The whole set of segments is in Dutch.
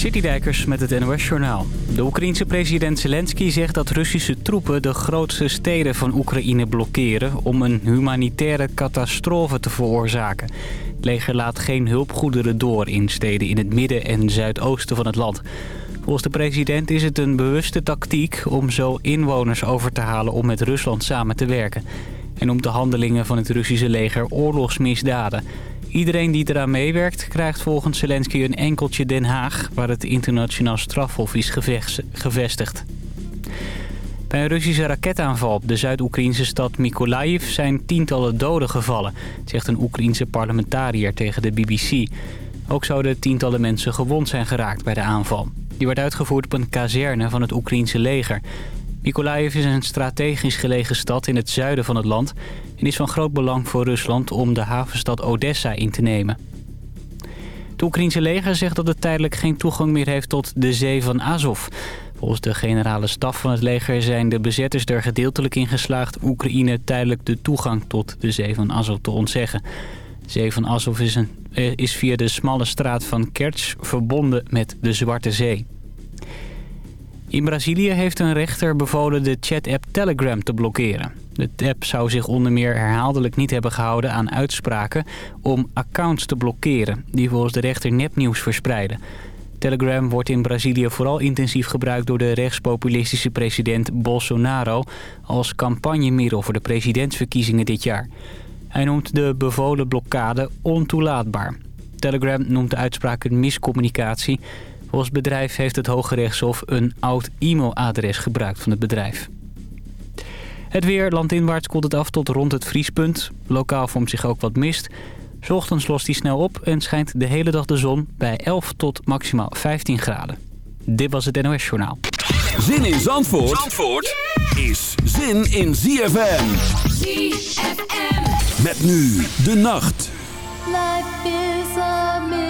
Citydijkers met het NOS Journaal. De Oekraïense president Zelensky zegt dat Russische troepen de grootste steden van Oekraïne blokkeren... om een humanitaire catastrofe te veroorzaken. Het leger laat geen hulpgoederen door in steden in het midden en zuidoosten van het land. Volgens de president is het een bewuste tactiek om zo inwoners over te halen om met Rusland samen te werken. En om de handelingen van het Russische leger oorlogsmisdaden... Iedereen die eraan meewerkt krijgt volgens Zelensky een enkeltje Den Haag... waar het internationaal strafhof is gevestigd. Bij een Russische raketaanval op de Zuid-Oekraïnse stad Mykolaiv zijn tientallen doden gevallen, zegt een Oekraïense parlementariër tegen de BBC. Ook zouden tientallen mensen gewond zijn geraakt bij de aanval. Die werd uitgevoerd op een kazerne van het Oekraïense leger. Mykolaiv is een strategisch gelegen stad in het zuiden van het land... en is van groot belang voor Rusland om de havenstad Odessa in te nemen. Het Oekraïense leger zegt dat het tijdelijk geen toegang meer heeft tot de zee van Azov. Volgens de generale staf van het leger zijn de bezetters er gedeeltelijk in geslaagd... Oekraïne tijdelijk de toegang tot de zee van Azov te ontzeggen. De zee van Azov is, een, eh, is via de smalle straat van Kerch verbonden met de Zwarte Zee. In Brazilië heeft een rechter bevolen de chat-app Telegram te blokkeren. De app zou zich onder meer herhaaldelijk niet hebben gehouden aan uitspraken om accounts te blokkeren... die volgens de rechter nepnieuws verspreiden. Telegram wordt in Brazilië vooral intensief gebruikt door de rechtspopulistische president Bolsonaro... als campagnemiddel voor de presidentsverkiezingen dit jaar. Hij noemt de bevolen blokkade ontoelaatbaar. Telegram noemt de uitspraak een miscommunicatie... Volgens het bedrijf heeft het Hoge Rechtshof een oud e-mailadres gebruikt van het bedrijf. Het weer, landinwaarts koelt het af tot rond het vriespunt. Lokaal vormt zich ook wat mist. S ochtends lost die snel op en schijnt de hele dag de zon bij 11 tot maximaal 15 graden. Dit was het NOS Journaal. Zin in Zandvoort, Zandvoort is zin in ZFM. ZFM. Met nu de nacht. Life is a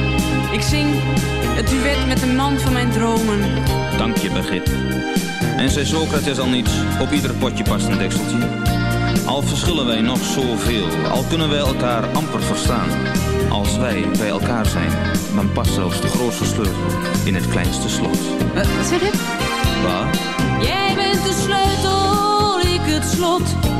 Ik zing het duet met de man van mijn dromen. Dank je, Begit. En zei Socrates al niets, op ieder potje past een dekseltje. Al verschillen wij nog zoveel, al kunnen wij elkaar amper verstaan. Als wij bij elkaar zijn, dan past zelfs de grootste sleutel in het kleinste slot. Eh, wat zeg je? Waar? Jij bent de sleutel, ik het slot.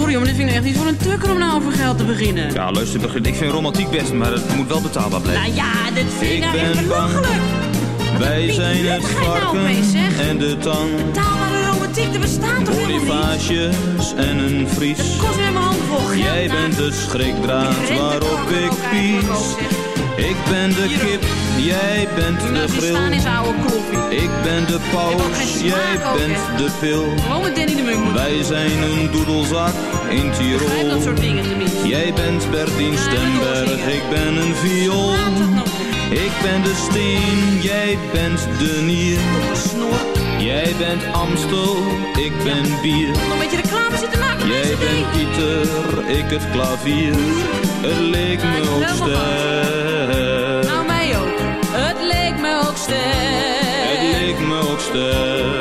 sorry, maar dit vind ik echt iets voor een tukker om nou over geld te beginnen. Ja, luister, begin. ik vind romantiek best, maar het moet wel betaalbaar blijven. Nou ja, dit vind ik, ik nou belachelijk. Wij zijn het nou varken en de tang. Betaalbare romantiek, er bestaan toch helemaal niet? en een vries. Dat kost weer mijn handvol Jij nou. bent de schrikdraad waarop ik pies. Ik ben de kip Jij bent de bril. Ik ben de paus. Jij bent de pil. Wij zijn een doedelzak in Tirol. Dat soort dingen. Jij bent Bertien Stemberg. Ik ben een viool. Ik ben de steen, jij bent de nier. Jij bent Amstel, ik ben bier. Nog een beetje zitten maken. Jij bent Pieter, ik het klavier. Het leek me ook. En die ik me ook ster.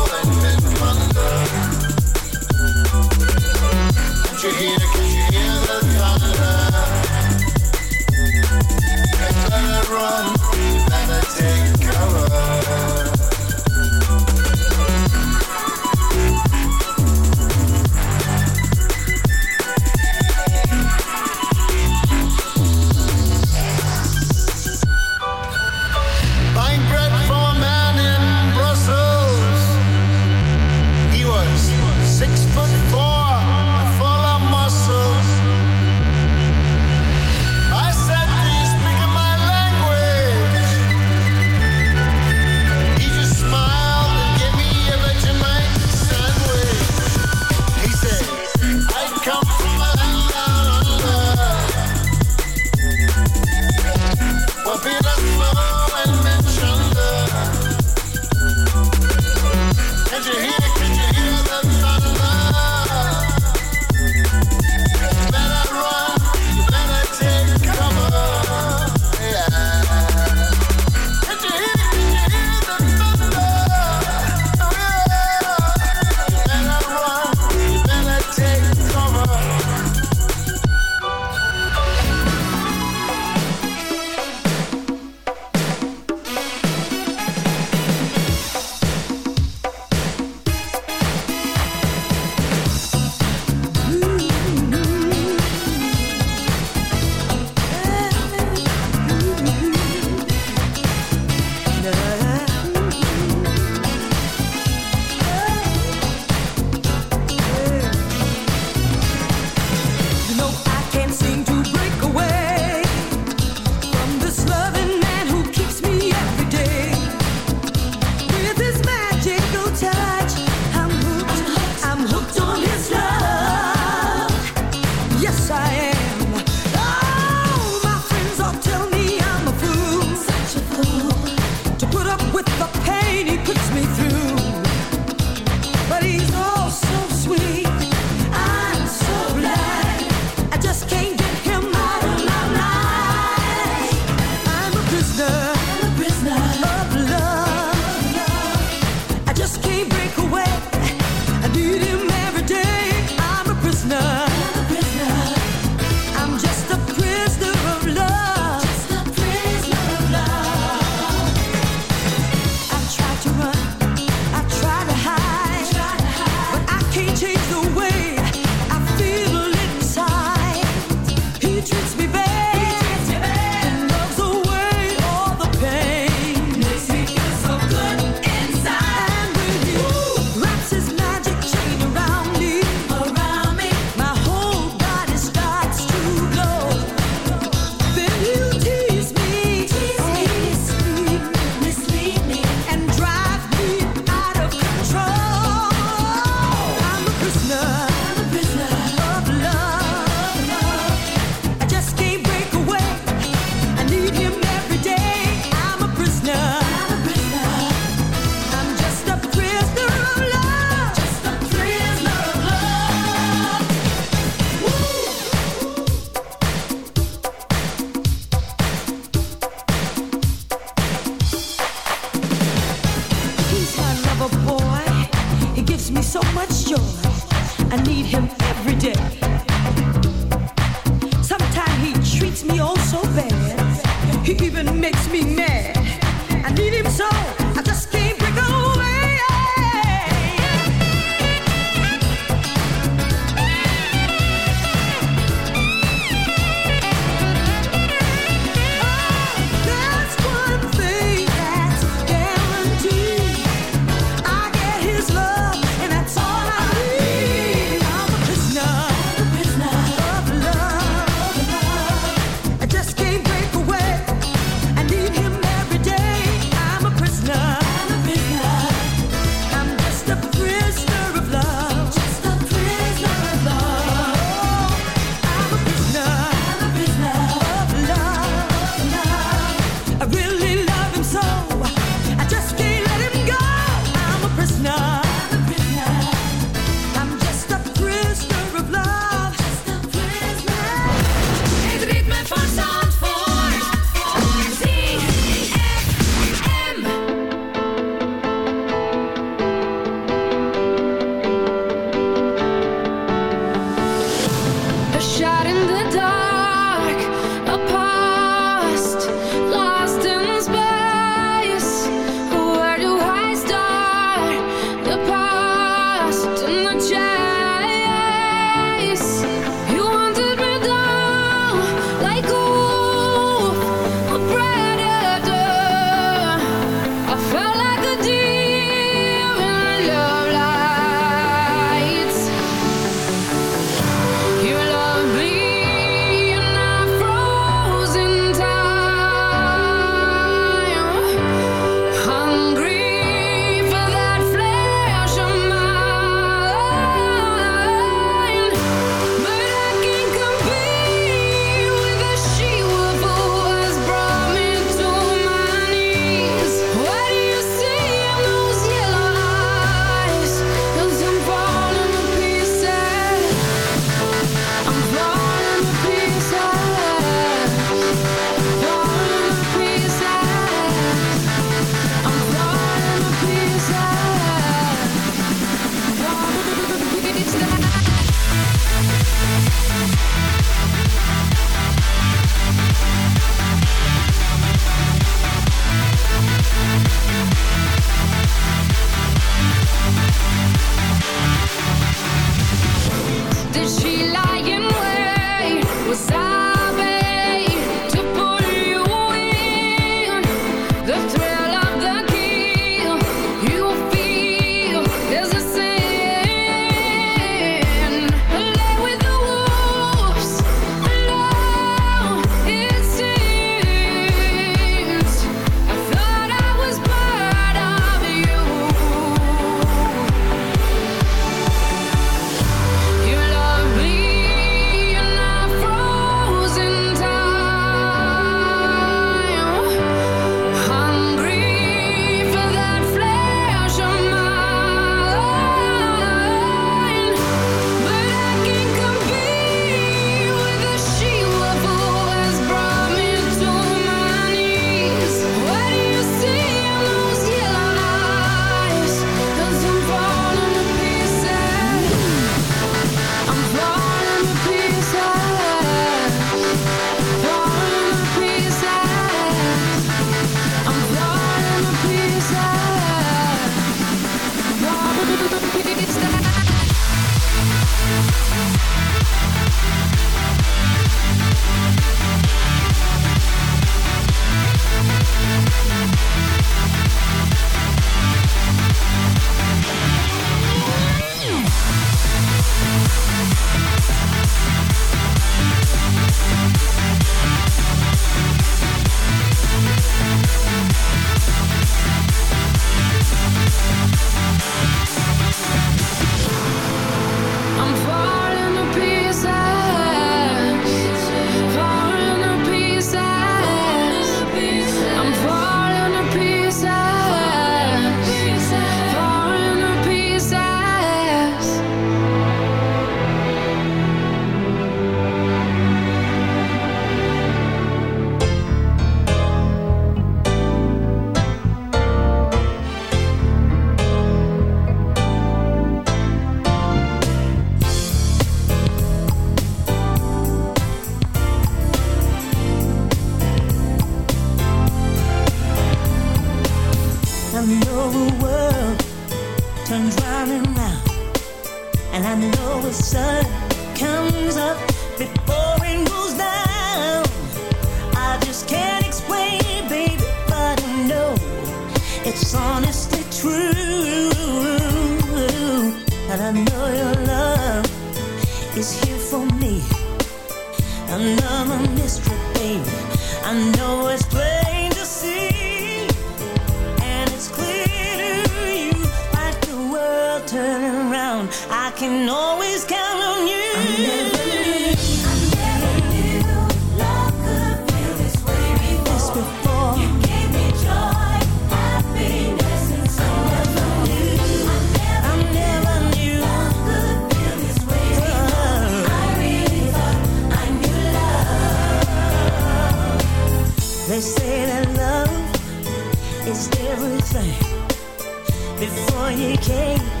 You came,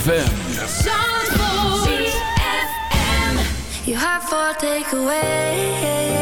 ZFM. You have for takeaway.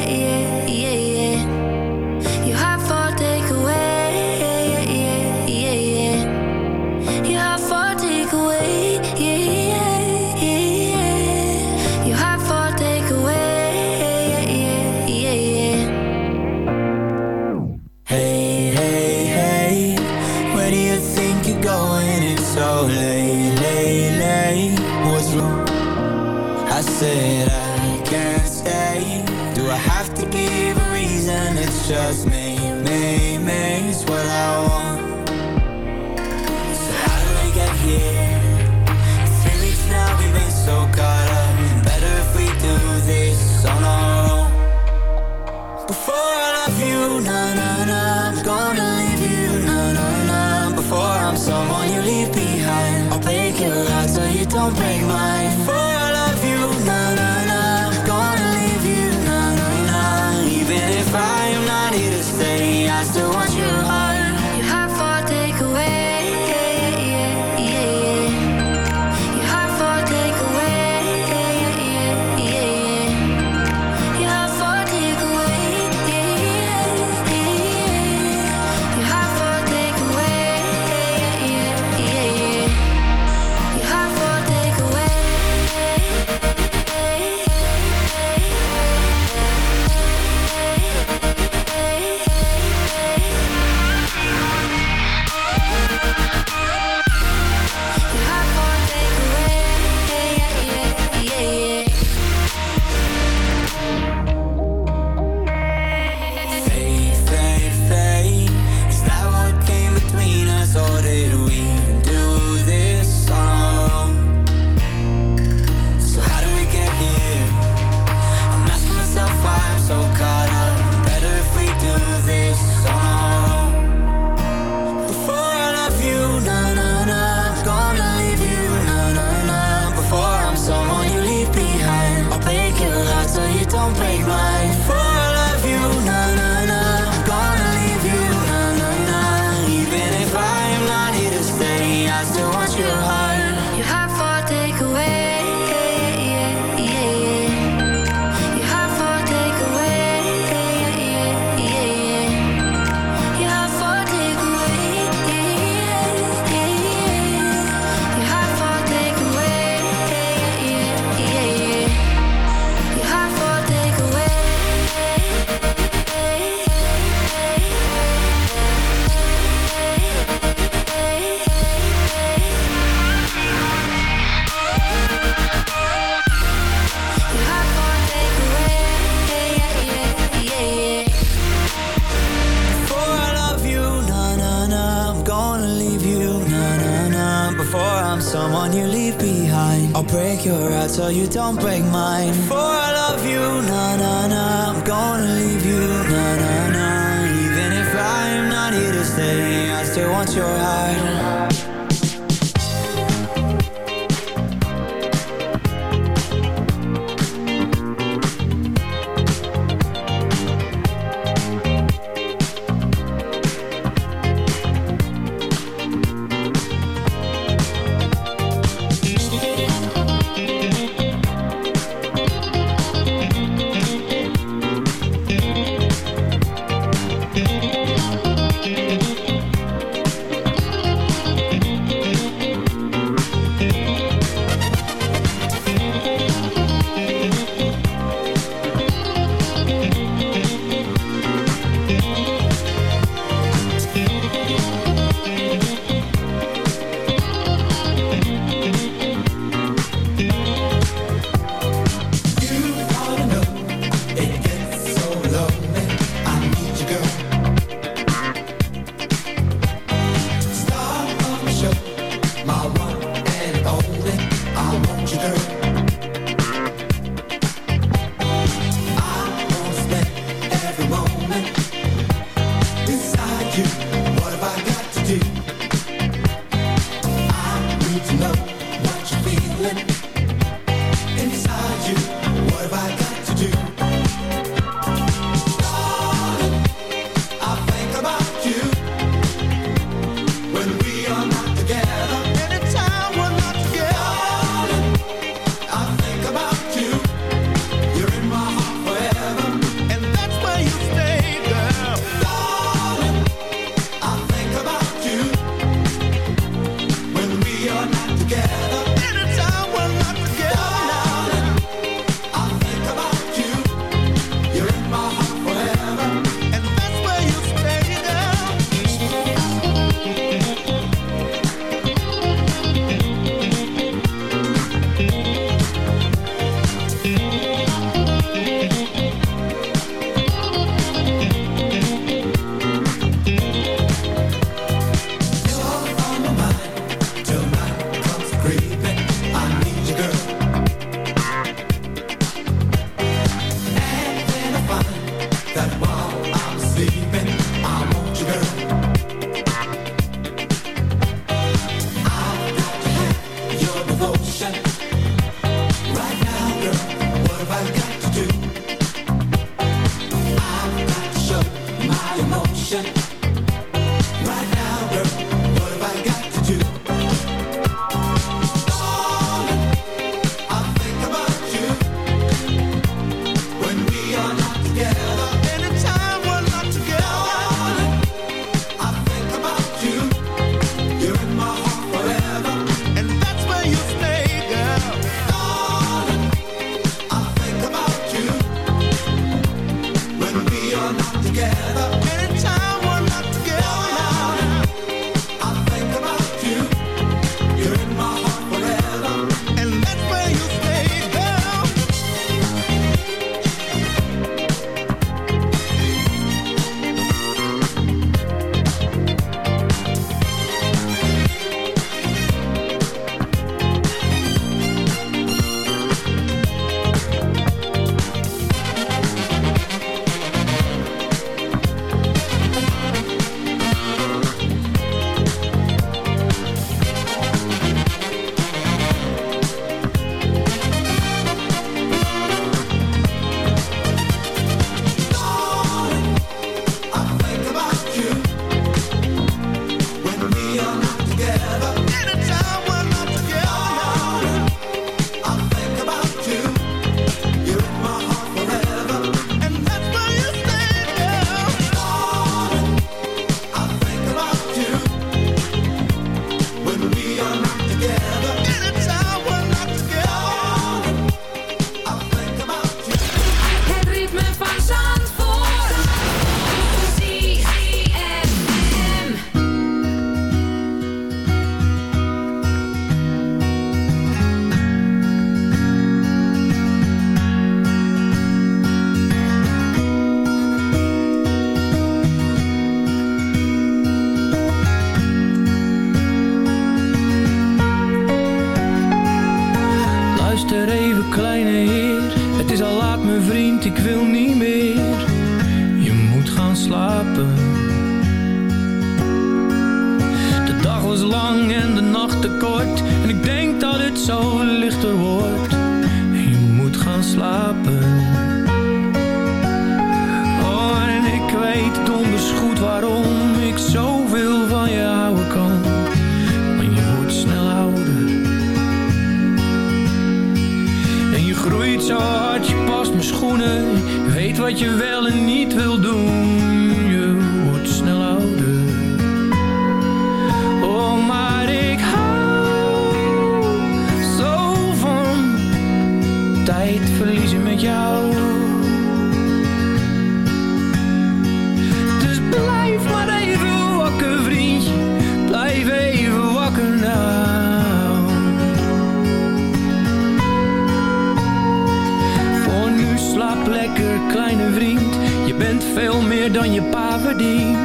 veel meer dan je pa verdient.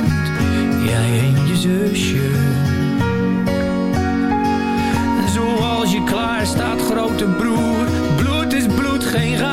Jij en je zusje. Zoals je klaar staat, grote broer. Bloed is bloed, geen raar